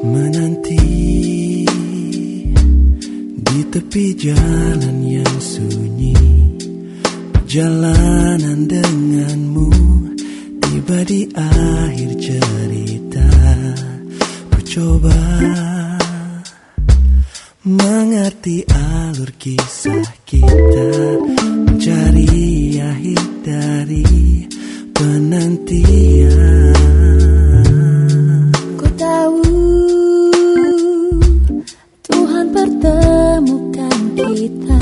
menanti di tepi jalan yang sunyi. Perjalanan denganmu tiba di akhir cerita. Ku coba mengerti alur kisah kita mencari akhir dari penantian. Ku tahu Tuhan pertemukan kita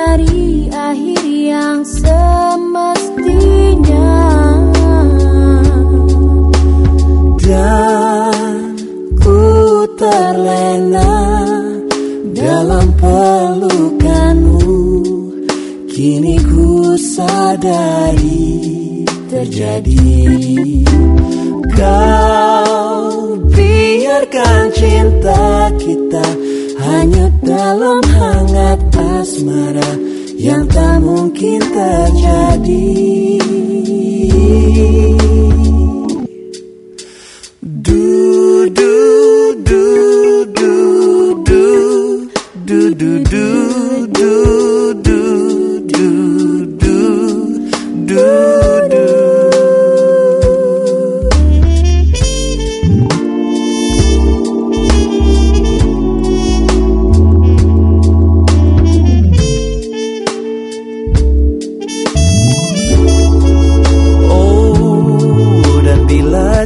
Mencari akhir yang semestinya. Dan ku terlena dalam pelukanmu. Kini ku sadari terjadi. Kau biarkan cinta kita hangat asmara yang tak mungkin terjadi. Du du du du du du du du.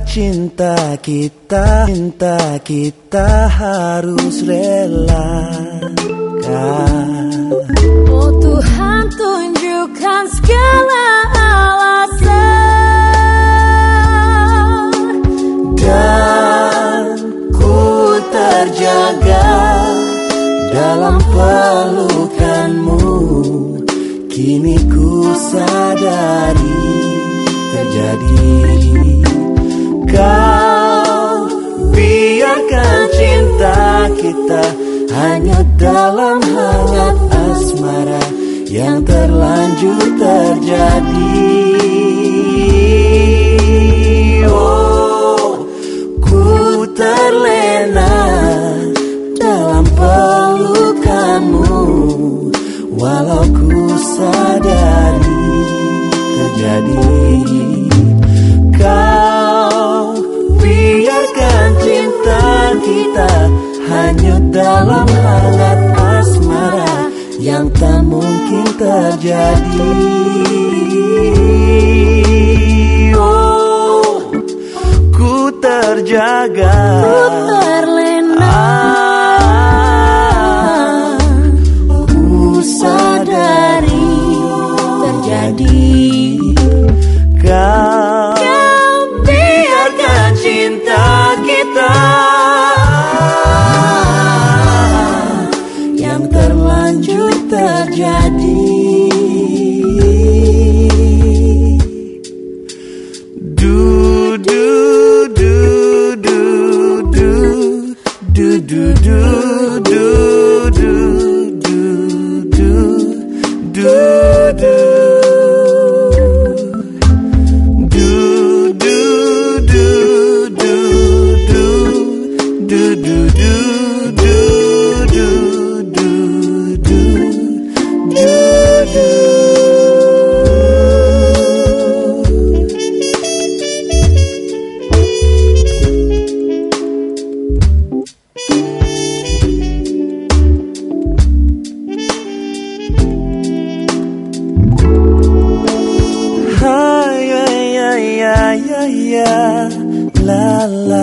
Cinta kita, cinta kita harus relakan. Oh Tuhan tunjukkan segala alasan. Dan ku terjaga dalam pelukanmu. Kini ku sadari terjadi Kau biarkan cinta kita hanyut dalam hangat asmara yang terlanjur terjadi. Dalam hangat asmara yang tak mungkin terjadi. Oh, ku terjaga. Ku terlena do do yeah, la la.